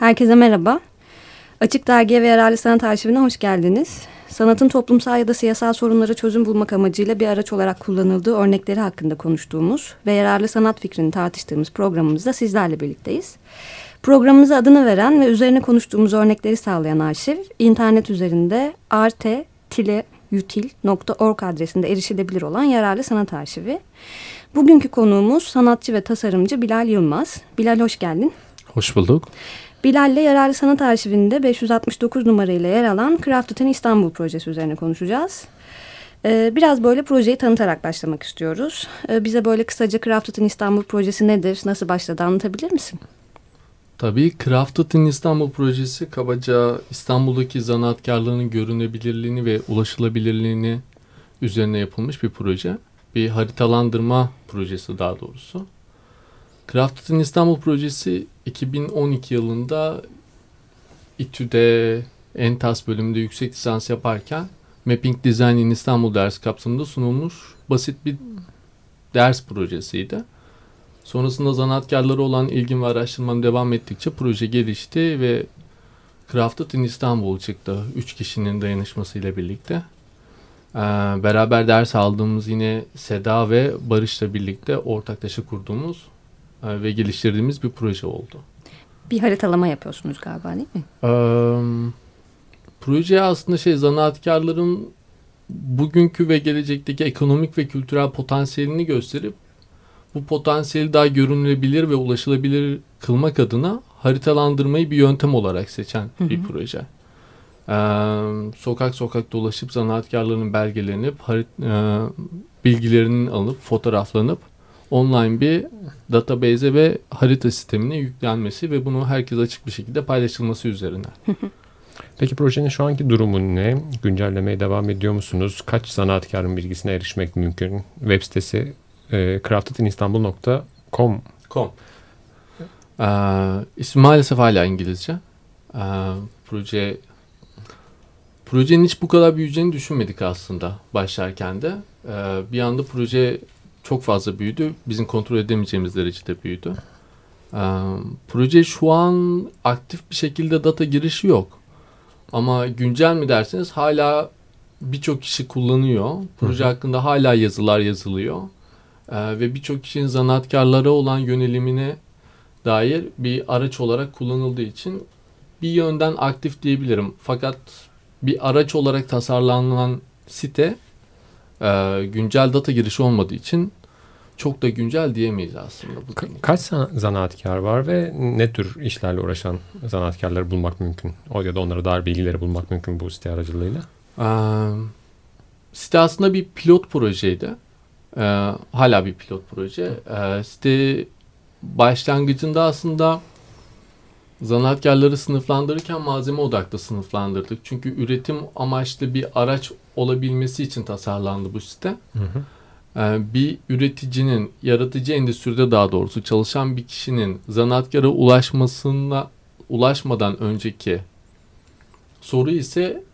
Herkese merhaba. Açık Dergi'ye ve Yerel Sanat Arşivine hoş geldiniz. Sanatın toplumsal ya da siyasal sorunlara çözüm bulmak amacıyla bir araç olarak kullanıldığı örnekleri hakkında konuştuğumuz ve yararlı sanat fikrini tartıştığımız programımızda sizlerle birlikteyiz. Programımıza adını veren ve üzerine konuştuğumuz örnekleri sağlayan arşiv, internet üzerinde arte-util.org adresinde erişilebilir olan yararlı sanat arşivi. Bugünkü konuğumuz sanatçı ve tasarımcı Bilal Yılmaz. Bilal hoş geldin. Hoş bulduk. Bilal ile Yararlı Sanat Arşivinde 569 numarayla yer alan Crafted in İstanbul projesi üzerine konuşacağız. Ee, biraz böyle projeyi tanıtarak başlamak istiyoruz. Ee, bize böyle kısaca Crafted in İstanbul projesi nedir, nasıl başladı anlatabilir misin? Tabii Crafted in İstanbul projesi kabaca İstanbul'daki zanaatkarların görünebilirliğini ve ulaşılabilirliğini üzerine yapılmış bir proje. Bir haritalandırma projesi daha doğrusu. Crafted in İstanbul projesi 2012 yılında İTÜ'de ENTAS bölümünde yüksek lisans yaparken Mapping Design in İstanbul ders kapsamında sunulmuş basit bir ders projesiydi. Sonrasında zanaatkarlara olan ilgim ve araştırmam devam ettikçe proje gelişti ve Crafted in İstanbul çıktı. Üç kişinin dayanışmasıyla birlikte. Ee, beraber ders aldığımız yine Seda ve Barış'la birlikte ortaklaşa kurduğumuz ve geliştirdiğimiz bir proje oldu. Bir haritalama yapıyorsunuz galiba değil mi? Ee, proje aslında şey zanaatkarların bugünkü ve gelecekteki ekonomik ve kültürel potansiyelini gösterip bu potansiyeli daha görünülebilir ve ulaşılabilir kılmak adına haritalandırmayı bir yöntem olarak seçen hı hı. bir proje. Ee, sokak sokak dolaşıp zanaatkarların belgelenip harit, e, bilgilerinin alıp fotoğraflanıp online bir database'e ve harita sistemine yüklenmesi ve bunu herkes açık bir şekilde paylaşılması üzerine. Peki projenin şu anki durumu ne? Güncellemeye devam ediyor musunuz? Kaç sanatkarın bilgisine erişmek mümkün? Web sitesi e, craftedinistanbul.com Com. Ee, ismi maalesef hala İngilizce. Ee, proje projenin hiç bu kadar büyüyeceğini düşünmedik aslında başlarken de. Ee, bir anda proje çok fazla büyüdü. Bizim kontrol edemeyeceğimiz derecede büyüdü. Ee, proje şu an aktif bir şekilde data girişi yok. Ama güncel mi derseniz hala birçok kişi kullanıyor. Proje Hı-hı. hakkında hala yazılar yazılıyor. Ee, ve birçok kişinin zanaatkarlara olan yönelimine dair bir araç olarak kullanıldığı için bir yönden aktif diyebilirim. Fakat bir araç olarak tasarlanan site e, güncel data girişi olmadığı için çok da güncel diyemeyiz aslında. Bu Ka- kaç zanaatkar var ve ne tür işlerle uğraşan zanaatkarları bulmak mümkün? O ya da onlara dair bilgileri bulmak mümkün bu site aracılığıyla? Ee, site aslında bir pilot projeydi. Ee, hala bir pilot proje. Ee, site başlangıcında aslında zanaatkarları sınıflandırırken malzeme odaklı sınıflandırdık. Çünkü üretim amaçlı bir araç olabilmesi için tasarlandı bu site. Hı hı. Ee, bir üreticinin, yaratıcı endüstride daha doğrusu çalışan bir kişinin zanaatkara ulaşmasına ulaşmadan önceki soru ise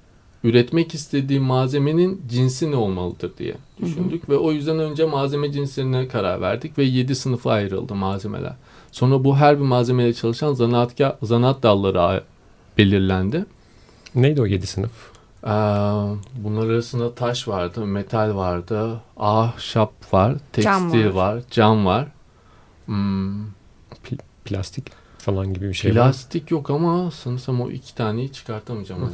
üretmek istediği malzemenin cinsi ne olmalıdır diye düşündük hı hı. ve o yüzden önce malzeme cinslerine karar verdik ve yedi sınıfa ayrıldı malzemeler. Sonra bu her bir malzemeyle çalışan zanaatkar, zanaat dalları belirlendi. Neydi o yedi sınıf? Ee, bunlar arasında taş vardı, metal vardı, ahşap var, tekstil var. var, cam var. Hmm. Plastik falan gibi bir şey Plastik var. yok ama sanırsam o iki taneyi çıkartamayacağım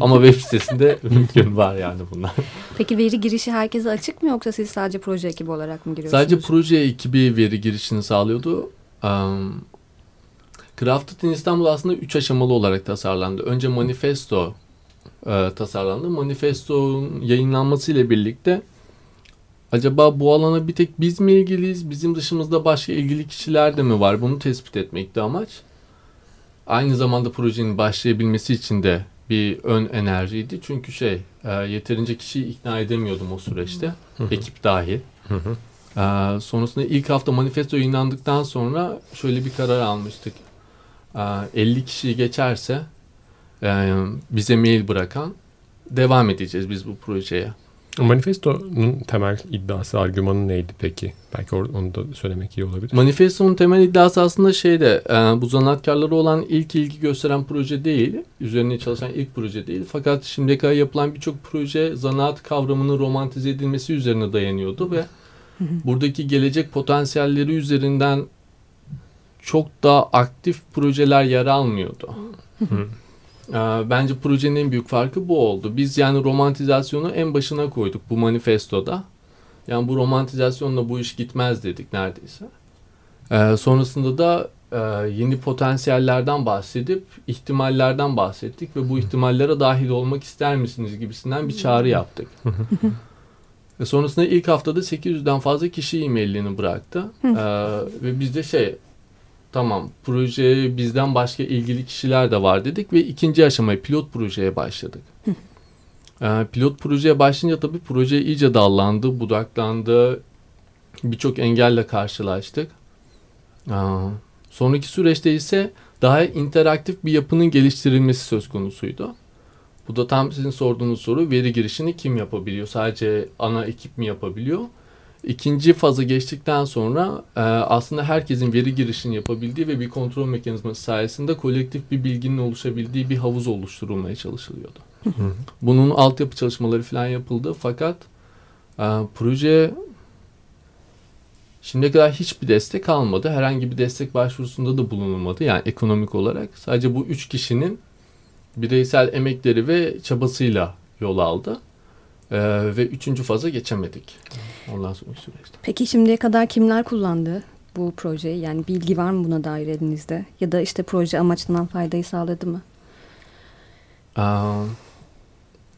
ama web sitesinde mümkün var yani bunlar. Peki veri girişi herkese açık mı yoksa siz sadece proje ekibi olarak mı giriyorsunuz? Sadece proje ekibi veri girişini sağlıyordu. Um, Crafted in İstanbul aslında üç aşamalı olarak tasarlandı. Önce manifesto e, tasarlandı. Manifestonun yayınlanması ile birlikte acaba bu alana bir tek biz mi ilgiliyiz? Bizim dışımızda başka ilgili kişiler de mi var? Bunu tespit etmekti amaç. Aynı zamanda projenin başlayabilmesi için de bir ön enerjiydi. Çünkü şey e, yeterince kişiyi ikna edemiyordum o süreçte. Ekip dahil. e, sonrasında ilk hafta manifesto yayınlandıktan sonra şöyle bir karar almıştık. E, 50 kişiyi geçerse bize mail bırakan devam edeceğiz biz bu projeye. Manifesto'nun temel iddiası, argümanı neydi peki? Belki onu da söylemek iyi olabilir. Manifesto'nun temel iddiası aslında şeyde, e, bu zanaatkarları olan ilk ilgi gösteren proje değil, üzerine çalışan ilk proje değil. Fakat şimdiye kadar yapılan birçok proje zanaat kavramının romantize edilmesi üzerine dayanıyordu ve buradaki gelecek potansiyelleri üzerinden çok daha aktif projeler yer almıyordu. Ee, bence projenin en büyük farkı bu oldu. Biz yani romantizasyonu en başına koyduk bu manifestoda. Yani bu romantizasyonla bu iş gitmez dedik neredeyse. Ee, sonrasında da e, yeni potansiyellerden bahsedip ihtimallerden bahsettik ve bu ihtimallere dahil olmak ister misiniz gibisinden bir çağrı yaptık. ve sonrasında ilk haftada 800'den fazla kişi e-mailini bıraktı. Ee, ve biz de şey tamam proje bizden başka ilgili kişiler de var dedik ve ikinci aşamaya pilot projeye başladık. ee, pilot projeye başlayınca tabii proje iyice dallandı, budaklandı. Birçok engelle karşılaştık. Ee, sonraki süreçte ise daha interaktif bir yapının geliştirilmesi söz konusuydu. Bu da tam sizin sorduğunuz soru veri girişini kim yapabiliyor? Sadece ana ekip mi yapabiliyor? İkinci fazı geçtikten sonra e, aslında herkesin veri girişini yapabildiği ve bir kontrol mekanizması sayesinde kolektif bir bilginin oluşabildiği bir havuz oluşturulmaya çalışılıyordu. Bunun altyapı çalışmaları falan yapıldı fakat e, proje şimdiye kadar hiçbir destek almadı. Herhangi bir destek başvurusunda da bulunulmadı. Yani ekonomik olarak sadece bu üç kişinin bireysel emekleri ve çabasıyla yol aldı. Ee, ve üçüncü faza geçemedik. Ondan sonraki süreçte. Peki şimdiye kadar kimler kullandı bu projeyi? Yani bilgi var mı buna dair elinizde? Ya da işte proje amaçlanan faydayı sağladı mı? Aa,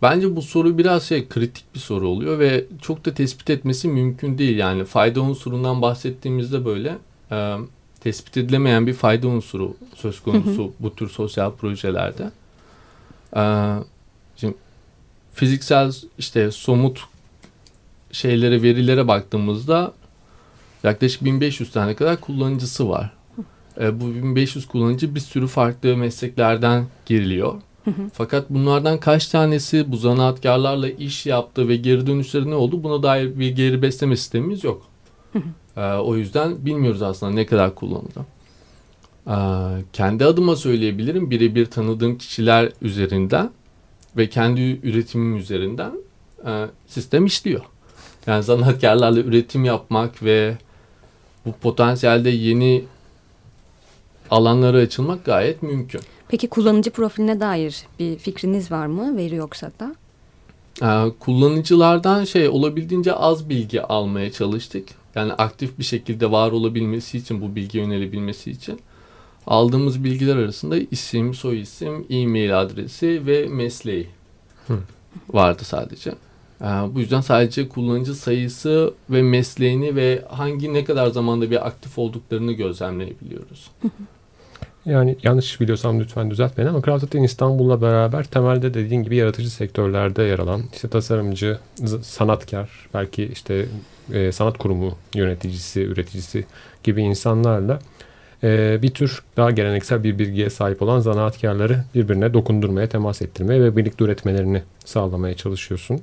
bence bu soru biraz şey kritik bir soru oluyor ve çok da tespit etmesi mümkün değil. Yani fayda unsurundan bahsettiğimizde böyle e, tespit edilemeyen bir fayda unsuru söz konusu bu tür sosyal projelerde. E, şimdi fiziksel işte somut şeylere, verilere baktığımızda yaklaşık 1500 tane kadar kullanıcısı var. E, bu 1500 kullanıcı bir sürü farklı mesleklerden giriliyor. Fakat bunlardan kaç tanesi bu zanaatkarlarla iş yaptı ve geri dönüşleri ne oldu? Buna dair bir geri besleme sistemimiz yok. e, o yüzden bilmiyoruz aslında ne kadar kullanıldı. E, kendi adıma söyleyebilirim. Birebir tanıdığım kişiler üzerinden ve kendi üretimim üzerinden e, sistem işliyor. Yani zanaatkarlarla üretim yapmak ve bu potansiyelde yeni alanlara açılmak gayet mümkün. Peki kullanıcı profiline dair bir fikriniz var mı? Veri yoksa da. Ee, kullanıcılardan şey olabildiğince az bilgi almaya çalıştık. Yani aktif bir şekilde var olabilmesi için bu bilgi yönelebilmesi için aldığımız bilgiler arasında isim, soy isim, e-mail adresi ve mesleği Hı. vardı sadece. Ee, bu yüzden sadece kullanıcı sayısı ve mesleğini ve hangi ne kadar zamanda bir aktif olduklarını gözlemleyebiliyoruz. Yani yanlış biliyorsam lütfen düzelt beni ama Crafted İstanbul'la beraber temelde dediğin gibi yaratıcı sektörlerde yer alan işte tasarımcı, sanatkar, belki işte e, sanat kurumu yöneticisi, üreticisi gibi insanlarla e, bir tür daha geleneksel bir bilgiye sahip olan zanaatkarları birbirine dokundurmaya, temas ettirmeye ve birlikte üretmelerini sağlamaya çalışıyorsun.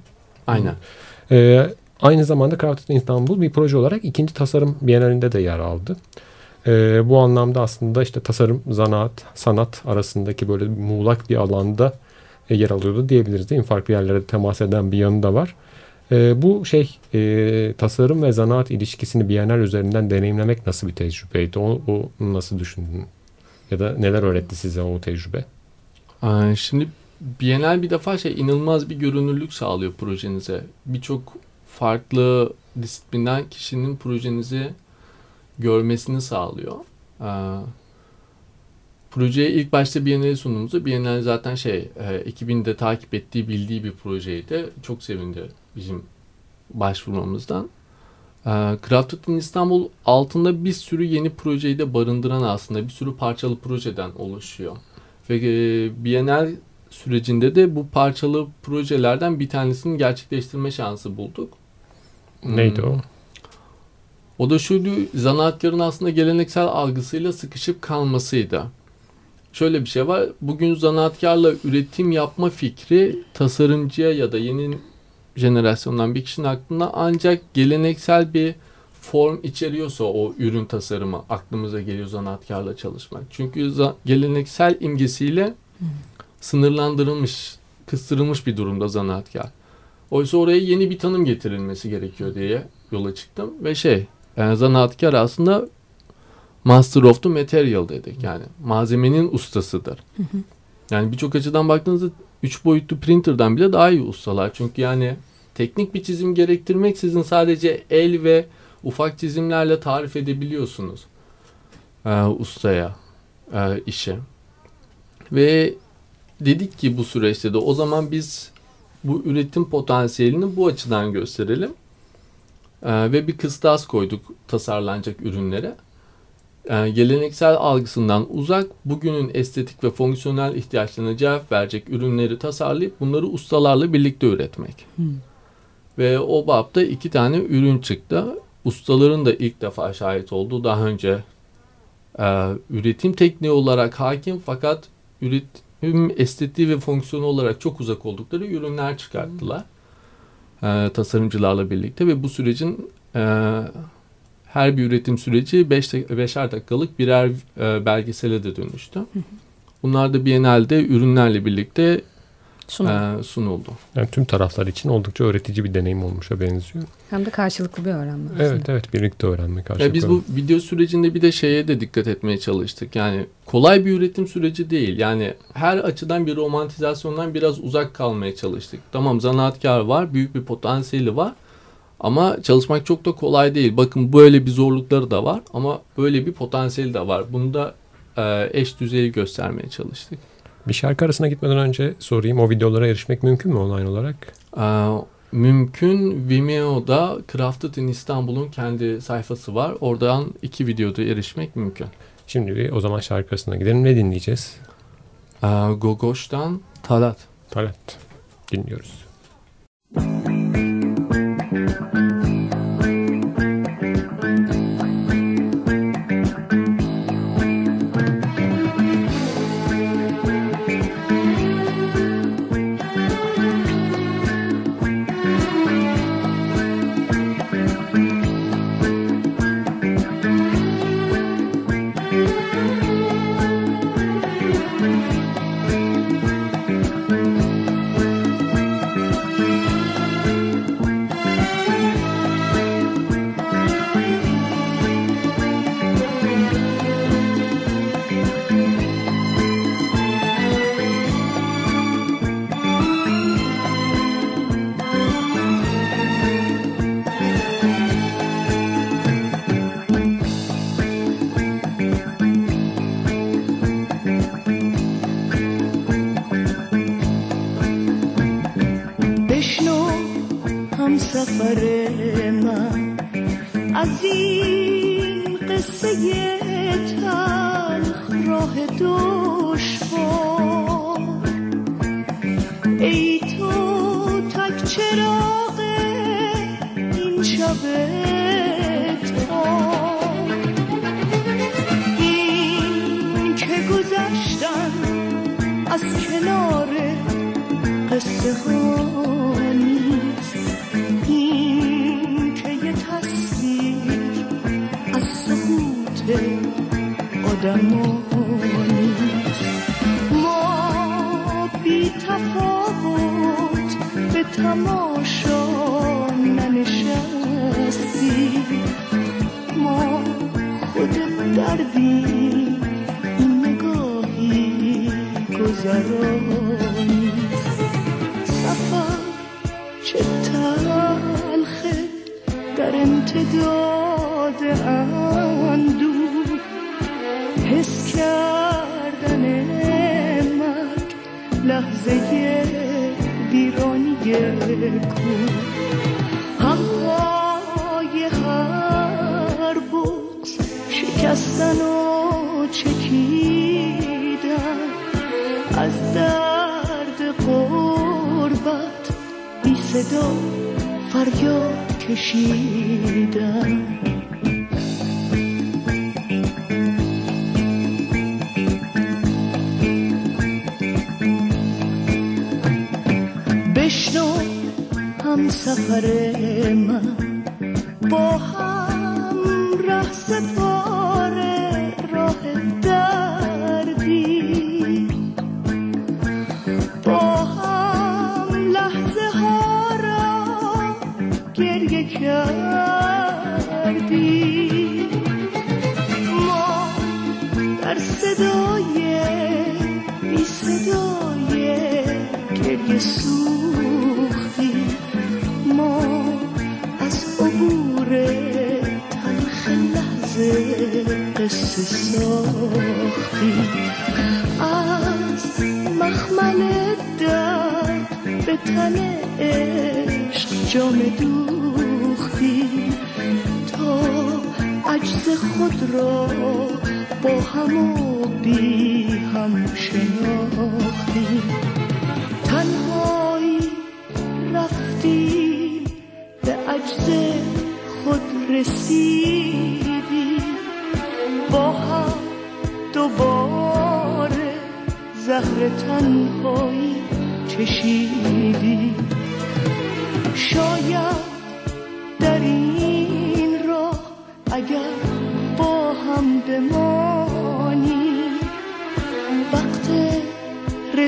Aynen. E, aynı zamanda Crafted İstanbul bir proje olarak ikinci tasarım bienalinde de yer aldı. E, bu anlamda aslında işte tasarım, zanaat, sanat arasındaki böyle muğlak bir alanda e, yer alıyordu diyebiliriz değil mi? Farklı yerlere temas eden bir yanı da var. E, bu şey e, tasarım ve zanaat ilişkisini Bienal üzerinden deneyimlemek nasıl bir tecrübeydi? O, o nasıl düşündün? Ya da neler öğretti size o tecrübe? Şimdi Bienal bir defa şey inanılmaz bir görünürlük sağlıyor projenize. Birçok farklı disiplinden kişinin projenizi görmesini sağlıyor. Ee, projeye ilk başta Biennale sunduğumuzda Biennale zaten şey e, ekibin de takip ettiği bildiği bir projeydi. Çok sevindi bizim başvurmamızdan. Crafted in İstanbul altında bir sürü yeni projeyi de barındıran aslında bir sürü parçalı projeden oluşuyor. Ve e, Biennale sürecinde de bu parçalı projelerden bir tanesini gerçekleştirme şansı bulduk. Neydi o? O da şuydu, zanaatkarın aslında geleneksel algısıyla sıkışıp kalmasıydı. Şöyle bir şey var, bugün zanaatkarla üretim yapma fikri tasarımcıya ya da yeni jenerasyondan bir kişinin aklına ancak geleneksel bir form içeriyorsa o ürün tasarımı aklımıza geliyor zanaatkarla çalışmak. Çünkü geleneksel imgesiyle sınırlandırılmış, kıstırılmış bir durumda zanaatkar. Oysa oraya yeni bir tanım getirilmesi gerekiyor diye yola çıktım ve şey yani zanaatkar aslında master of the material dedik yani malzemenin ustasıdır. Yani birçok açıdan baktığınızda 3 boyutlu printer'dan bile daha iyi ustalar. Çünkü yani teknik bir çizim gerektirmeksizin sadece el ve ufak çizimlerle tarif edebiliyorsunuz e, ustaya e, işi. Ve dedik ki bu süreçte de o zaman biz bu üretim potansiyelini bu açıdan gösterelim. E, ve bir kıstas koyduk tasarlanacak ürünlere. E, geleneksel algısından uzak bugünün estetik ve fonksiyonel ihtiyaçlarına cevap verecek ürünleri tasarlayıp bunları ustalarla birlikte üretmek. Ve o babda iki tane ürün çıktı. Ustaların da ilk defa şahit olduğu daha önce e, üretim tekniği olarak hakim fakat üretim estetiği ve fonksiyonu olarak çok uzak oldukları ürünler çıkarttılar. E, tasarımcılarla birlikte ve bu sürecin e, her bir üretim süreci 5 beşer dakikalık birer e, belgesele de dönüştü. Bunlar da Biennale'de ürünlerle birlikte Sunum. e, sunuldu. Yani tüm taraflar için oldukça öğretici bir deneyim olmuşa benziyor. Hem de karşılıklı bir öğrenme aslında. Evet evet birlikte öğrenme Ya karşılıklı. biz bu video sürecinde bir de şeye de dikkat etmeye çalıştık. Yani kolay bir üretim süreci değil. Yani her açıdan bir romantizasyondan biraz uzak kalmaya çalıştık. Tamam zanaatkar var, büyük bir potansiyeli var. Ama çalışmak çok da kolay değil. Bakın böyle bir zorlukları da var ama böyle bir potansiyeli de var. Bunu da e, eş düzeyi göstermeye çalıştık. Bir şarkı arasına gitmeden önce sorayım o videolara erişmek mümkün mü online olarak? Ee, mümkün Vimeo'da Crafted in İstanbul'un kendi sayfası var. Oradan iki videoda erişmek mümkün. Şimdi bir o zaman şarkı arasına gidelim. Ne dinleyeceğiz? Ee, Gogoş'tan Talat. Talat dinliyoruz. این شب این که گذشتن از کنار قصه ها نیست. این که یه تصویر از سقوط آدم نیست. ما بی تفاوت به تماشا ننشستیم ما خود دردیم این نگاهی گذرانیست سفر چه تلخه در امتداد اندوه حس کردن مرگ لحظه ویرانی کو شکستن و از درد قربت بی صدا فریاد کشیدن. هم سفر من. با هم ره هم شناختی. تنهایی رفتی به عجز خود رسیدی. با هم دوباره زهر تنهایی چشیدی. شاید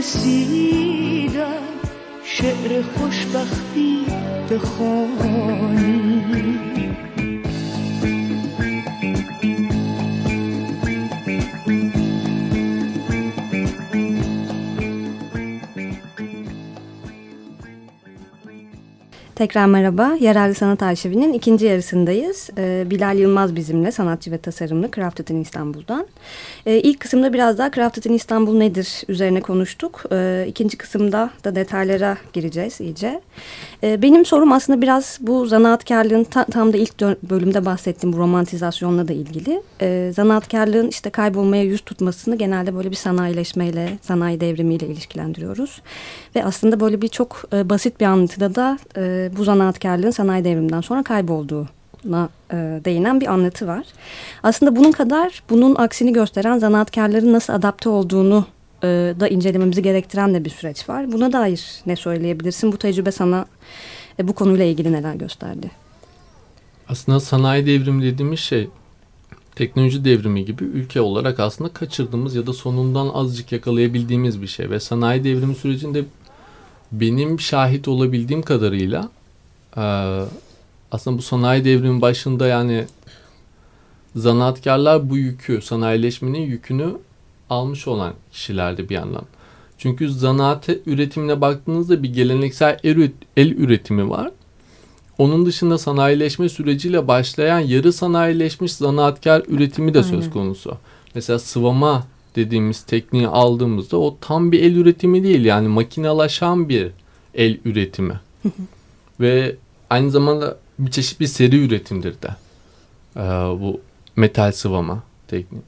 رسیدن شعر خوشبختی بخوانی Tekrar merhaba. Yerel Sanat Arşivi'nin ikinci yarısındayız. Ee, Bilal Yılmaz bizimle, sanatçı ve tasarımlı Crafted in İstanbul'dan. Ee, ilk kısımda biraz daha Crafted in İstanbul nedir üzerine konuştuk. Ee, ikinci kısımda da detaylara gireceğiz iyice. Ee, benim sorum aslında biraz bu zanaatkarlığın ta, tam da ilk bölümde bahsettiğim bu romantizasyonla da ilgili. Ee, zanaatkarlığın işte kaybolmaya yüz tutmasını genelde böyle bir sanayileşmeyle, sanayi devrimiyle ilişkilendiriyoruz. Ve aslında böyle bir çok e, basit bir anlatıda da e, bu zanaatkarlığın sanayi devriminden sonra kaybolduğuna e, değinen bir anlatı var. Aslında bunun kadar bunun aksini gösteren zanaatkarların nasıl adapte olduğunu e, da incelememizi gerektiren de bir süreç var. Buna dair ne söyleyebilirsin? Bu tecrübe sana e, bu konuyla ilgili neler gösterdi? Aslında sanayi devrimi dediğimiz şey teknoloji devrimi gibi ülke olarak aslında kaçırdığımız ya da sonundan azıcık yakalayabildiğimiz bir şey ve sanayi devrimi sürecinde benim şahit olabildiğim kadarıyla e, aslında bu sanayi devrimin başında yani zanaatkarlar bu yükü, sanayileşmenin yükünü almış olan kişilerdi bir yandan. Çünkü zanaat üretimine baktığınızda bir geleneksel el, el üretimi var. Onun dışında sanayileşme süreciyle başlayan yarı sanayileşmiş zanaatkar üretimi de söz konusu. Mesela sıvama dediğimiz tekniği aldığımızda o tam bir el üretimi değil yani makinalaşan bir el üretimi. Ve aynı zamanda bir çeşit bir seri üretimdir de ee, bu metal sıvama tekniği.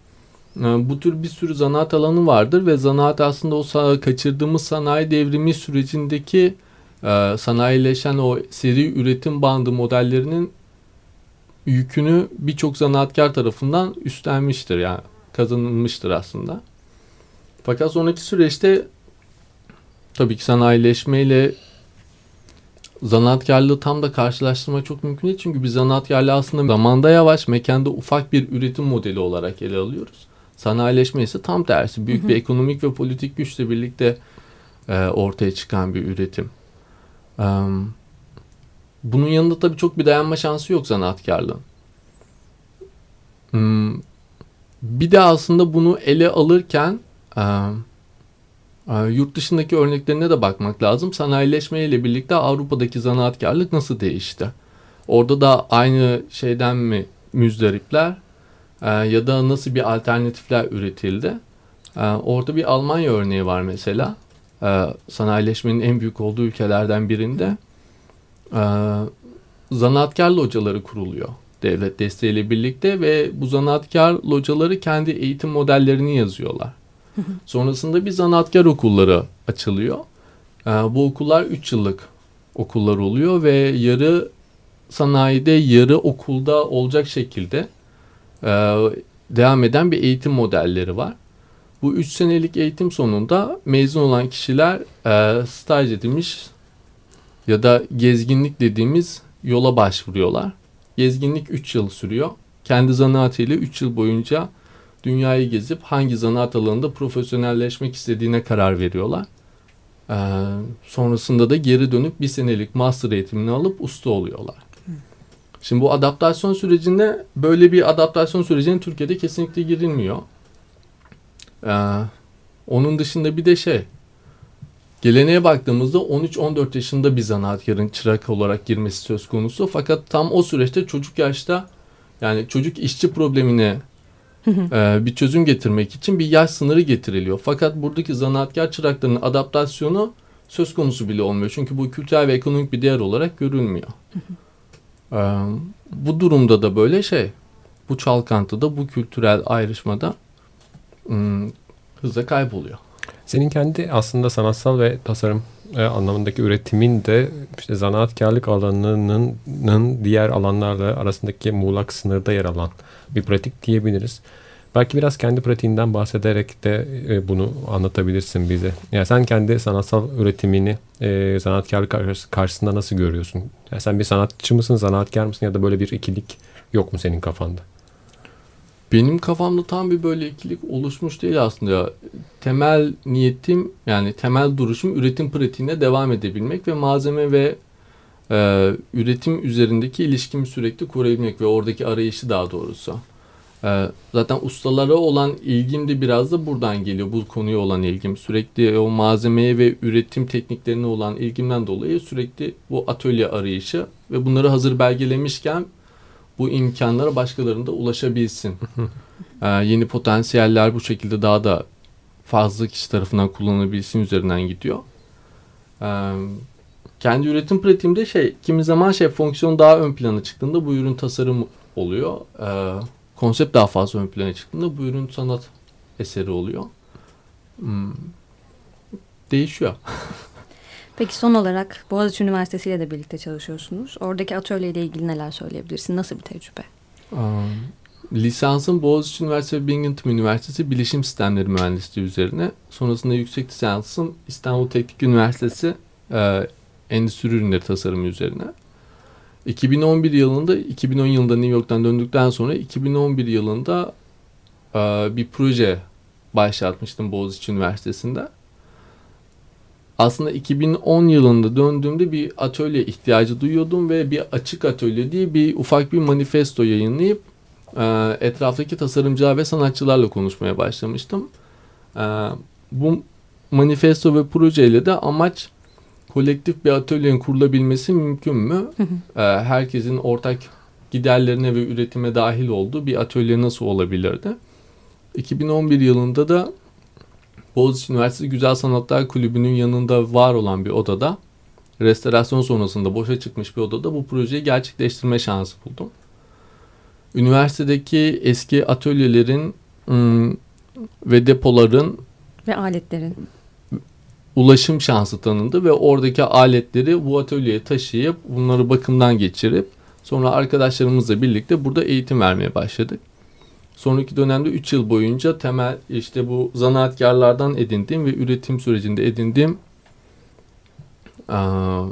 Ee, bu tür bir sürü zanaat alanı vardır ve zanaat aslında o kaçırdığımız sanayi devrimi sürecindeki e, sanayileşen o seri üretim bandı modellerinin yükünü birçok zanaatkar tarafından üstlenmiştir yani kazanılmıştır aslında. Fakat sonraki süreçte tabii ki sanayileşmeyle zanaatkarlığı tam da karşılaştırma çok mümkün değil. Çünkü biz zanaatkarlığı aslında zamanda yavaş, mekanda ufak bir üretim modeli olarak ele alıyoruz. Sanayileşme ise tam tersi. Büyük bir ekonomik ve politik güçle birlikte e, ortaya çıkan bir üretim. E, bunun yanında tabii çok bir dayanma şansı yok zanaatkarlığın. Hmm, bir de aslında bunu ele alırken e, e, yurt dışındaki örneklerine de bakmak lazım. Sanayileşme ile birlikte Avrupa'daki zanaatkarlık nasıl değişti? Orada da aynı şeyden mi müzdaripler e, ya da nasıl bir alternatifler üretildi? E, orada bir Almanya örneği var mesela. E, sanayileşmenin en büyük olduğu ülkelerden birinde e, zanaatkar locaları kuruluyor devlet desteğiyle birlikte ve bu zanaatkar locaları kendi eğitim modellerini yazıyorlar. Sonrasında bir zanaatkar okulları açılıyor. Ee, bu okullar 3 yıllık okullar oluyor ve yarı sanayide yarı okulda olacak şekilde e, devam eden bir eğitim modelleri var. Bu 3 senelik eğitim sonunda mezun olan kişiler e, staj edilmiş ya da gezginlik dediğimiz yola başvuruyorlar. Gezginlik 3 yıl sürüyor. Kendi zanaatıyla 3 yıl boyunca dünyayı gezip hangi zanaat alanında profesyonelleşmek istediğine karar veriyorlar. Ee, sonrasında da geri dönüp bir senelik master eğitimini alıp usta oluyorlar. Şimdi bu adaptasyon sürecinde böyle bir adaptasyon sürecine Türkiye'de kesinlikle girilmiyor. Ee, onun dışında bir de şey Geleneğe baktığımızda 13-14 yaşında bir zanaatkarın çırak olarak girmesi söz konusu. Fakat tam o süreçte çocuk yaşta yani çocuk işçi problemine e, bir çözüm getirmek için bir yaş sınırı getiriliyor. Fakat buradaki zanaatkar çıraklarının adaptasyonu söz konusu bile olmuyor. Çünkü bu kültürel ve ekonomik bir değer olarak görülmüyor. e, bu durumda da böyle şey, bu çalkantıda, bu kültürel ayrışmada ım, hızla kayboluyor. Senin kendi aslında sanatsal ve tasarım e, anlamındaki üretimin de işte zanaatkarlık alanının diğer alanlarla arasındaki muğlak sınırda yer alan bir pratik diyebiliriz. Belki biraz kendi pratiğinden bahsederek de e, bunu anlatabilirsin bize. Yani sen kendi sanatsal üretimini e, sanatkarlık karşısında nasıl görüyorsun? Yani sen bir sanatçı mısın, zanaatkar mısın ya da böyle bir ikilik yok mu senin kafanda? Benim kafamda tam bir böyle ikilik oluşmuş değil aslında. Temel niyetim yani temel duruşum üretim pratiğine devam edebilmek ve malzeme ve e, üretim üzerindeki ilişkimi sürekli kurabilmek ve oradaki arayışı daha doğrusu. E, zaten ustalara olan ilgim de biraz da buradan geliyor. Bu konuya olan ilgim. Sürekli o malzemeye ve üretim tekniklerine olan ilgimden dolayı sürekli bu atölye arayışı ve bunları hazır belgelemişken bu imkanlara başkalarında ulaşabilsin. ee, yeni potansiyeller bu şekilde daha da fazla kişi tarafından kullanılabilsin üzerinden gidiyor. Ee, kendi üretim pratiğimde şey kimi zaman şey fonksiyon daha ön plana çıktığında bu ürün tasarım oluyor. Ee, konsept daha fazla ön plana çıktığında bu ürün sanat eseri oluyor. Hmm. Değişiyor. Peki son olarak Boğaziçi Üniversitesi ile de birlikte çalışıyorsunuz. Oradaki atölye ile ilgili neler söyleyebilirsin? Nasıl bir tecrübe? Um, lisansım Boğaziçi Üniversitesi ve Binghamton Üniversitesi Bilişim Sistemleri Mühendisliği üzerine. Sonrasında yüksek lisansım İstanbul Teknik Üniversitesi e, Endüstri Ürünleri Tasarımı üzerine. 2011 yılında, 2010 yılında New York'tan döndükten sonra 2011 yılında e, bir proje başlatmıştım Boğaziçi Üniversitesi'nde aslında 2010 yılında döndüğümde bir atölye ihtiyacı duyuyordum ve bir açık atölye diye bir ufak bir manifesto yayınlayıp e, etraftaki tasarımcılar ve sanatçılarla konuşmaya başlamıştım. E, bu manifesto ve projeyle de amaç kolektif bir atölyenin kurulabilmesi mümkün mü? e, herkesin ortak giderlerine ve üretime dahil olduğu bir atölye nasıl olabilirdi? 2011 yılında da Boğaziçi Üniversitesi Güzel Sanatlar Kulübü'nün yanında var olan bir odada restorasyon sonrasında boşa çıkmış bir odada bu projeyi gerçekleştirme şansı buldum. Üniversitedeki eski atölyelerin ım, ve depoların ve aletlerin ulaşım şansı tanındı ve oradaki aletleri bu atölyeye taşıyıp bunları bakımdan geçirip sonra arkadaşlarımızla birlikte burada eğitim vermeye başladık. Sonraki dönemde 3 yıl boyunca temel işte bu zanaatkarlardan edindiğim ve üretim sürecinde edindiğim aa,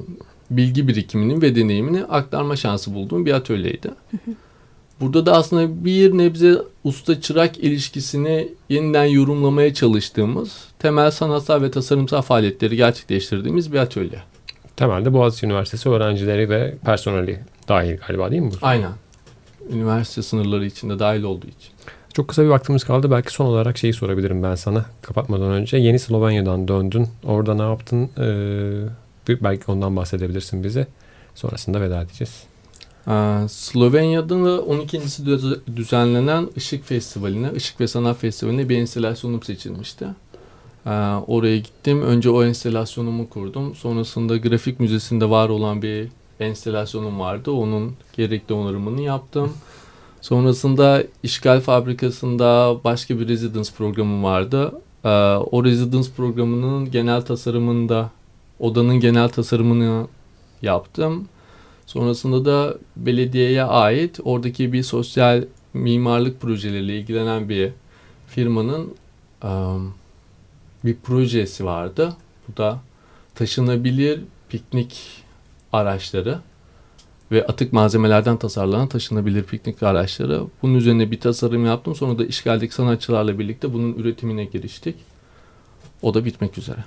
bilgi birikiminin ve deneyimini aktarma şansı bulduğum bir atölyeydi. Burada da aslında bir nebze usta çırak ilişkisini yeniden yorumlamaya çalıştığımız temel sanatsal ve tasarımsal faaliyetleri gerçekleştirdiğimiz bir atölye. Temelde Boğaziçi Üniversitesi öğrencileri ve personeli dahil galiba değil mi bu? Aynen. Üniversite sınırları içinde dahil olduğu için. Çok kısa bir vaktimiz kaldı. Belki son olarak şeyi sorabilirim ben sana kapatmadan önce. Yeni Slovenya'dan döndün. Orada ne yaptın? Ee, belki ondan bahsedebilirsin bize. Sonrasında veda edeceğiz. Ee, Slovenya'da da 12.si düzenlenen Işık Festivali'ne, Işık ve Sanat Festivali'ne bir enstalasyonum seçilmişti. Ee, oraya gittim. Önce o enstalasyonumu kurdum. Sonrasında Grafik Müzesi'nde var olan bir enstalasyonum vardı. Onun gerekli onarımını yaptım. Sonrasında işgal fabrikasında başka bir residence programım vardı. Ee, o residence programının genel tasarımında odanın genel tasarımını yaptım. Sonrasında da belediyeye ait oradaki bir sosyal mimarlık projeleriyle ilgilenen bir firmanın um, bir projesi vardı. Bu da taşınabilir piknik araçları ve atık malzemelerden tasarlanan taşınabilir piknik araçları. Bunun üzerine bir tasarım yaptım. Sonra da işgaldeki sanatçılarla birlikte bunun üretimine giriştik. O da bitmek üzere.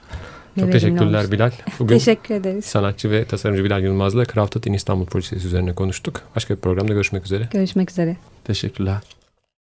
Çok Ne teşekkürler verimli Bilal. Bugün Teşekkür ederiz. sanatçı ve tasarımcı Bilal Yılmaz'la Crafted in İstanbul projesi üzerine konuştuk. Başka bir programda görüşmek üzere. Görüşmek üzere. Teşekkürler.